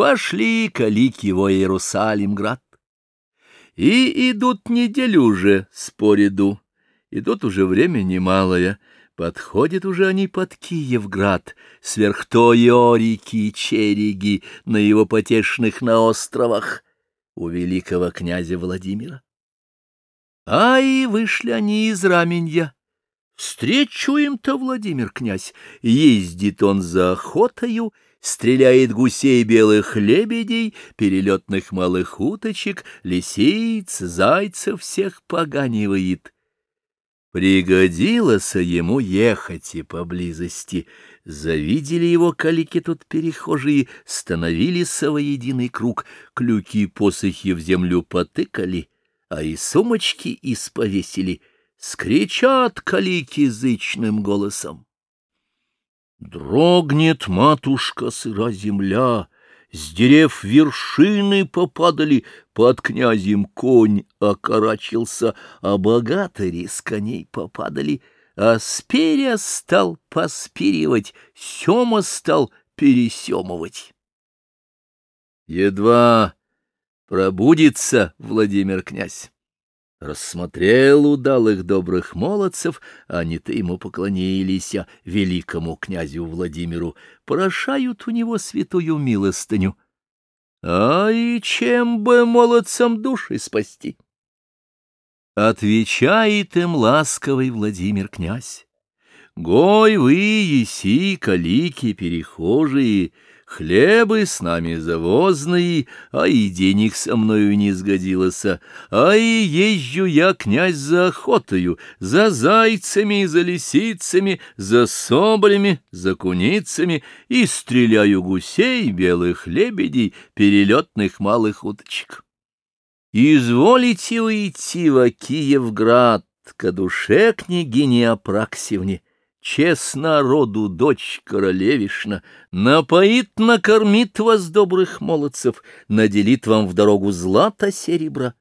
Пошли калики во Иерусалимград. И идут неделю уже с поряду, идут уже время немалое, Подходят уже они под Киевград, сверх той реки Череги, на его потешных на островах у великого князя Владимира. А и вышли они из Раменья. Встречу им-то Владимир князь, ездит он за охотою, стреляет гусей белых лебедей, перелетных малых уточек, лисиц, зайцев всех поганивает. Пригодилось ему ехать и поблизости. Завидели его калики тут перехожие, становились во единый круг, клюки посохи в землю потыкали, а и сумочки исповесили, скричат калики зычным голосом. Дрогнет матушка сыра земля, с дерев вершины попадали, под князем конь окорачился, а богатыри с коней попадали, а сперя стал поспиривать, сема стал пересемывать. Едва пробудится Владимир князь. Рассмотрел удалых добрых молодцев, они-то ему поклонились, а великому князю Владимиру прошают у него святую милостыню. А и чем бы молодцам души спасти? Отвечает им ласковый Владимир князь. Гой вы, еси, калики, перехожие, — Хлебы с нами завозные, а и денег со мною не сгодилось, а и езжу я, князь, за охотою, за зайцами за лисицами, за соболями, за куницами, и стреляю гусей, белых лебедей, перелетных малых уточек. Изволите уйти во Киевград, к душе княгини Апраксевне, Честно роду дочь королевишна, напоит, накормит вас добрых молодцев, наделит вам в дорогу злато серебра.